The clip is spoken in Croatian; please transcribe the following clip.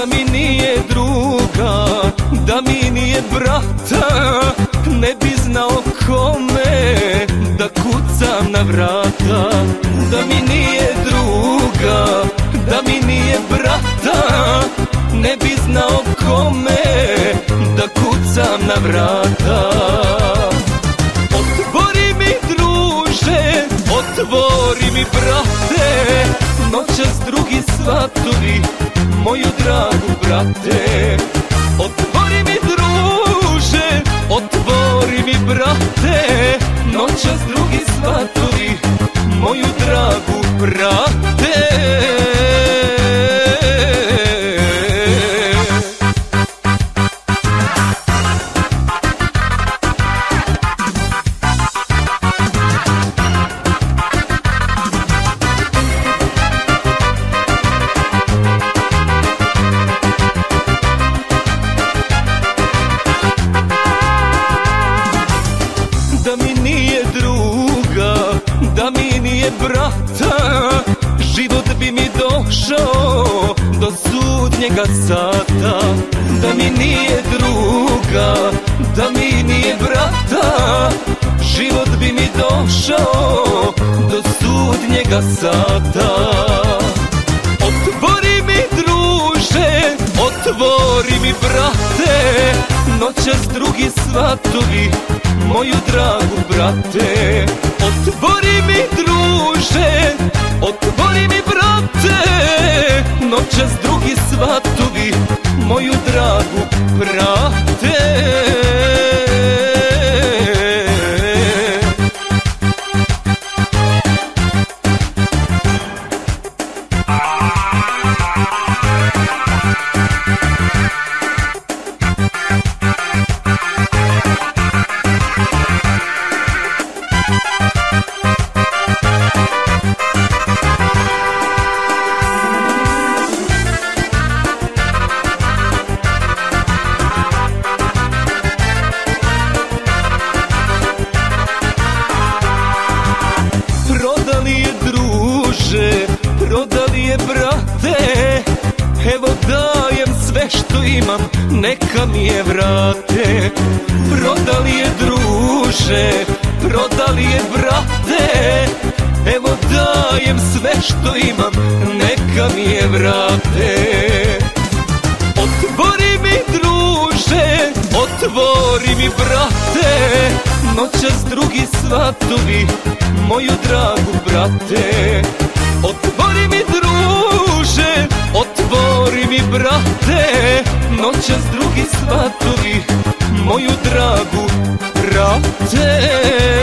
Da mi nije druga, da mi nije brata Ne bi znao kome da kucam na vrata. Da mi nije druga, da mi nije brata Ne bi znao kome da kucam na vrata. Otvori mi druže, otvori mi brata. Brate. Otvori mi druže, otvori mi brate. Noćas drugi svatovi, moju dragu brate brata Život bi mi došao do sudnjega sata. Da mi nije druga, da mi nije brata Život bi mi došao do sudnjega sata. Otvori mi druže, otvori mi brate Noćas drugi svatovi, moju dragu brate Otvori mi druže, otvori mi brate što imam, neka mi je vrate. Prodali je druže, prodali je brate. Evo dajem sve što imam, neka mi je vrate. Otvori mi druže, otvori mi brate. Noćas drugi svatovi, moju dragu brate. Otvori mi druže, Noćas drugi svatovi, moju dragu brate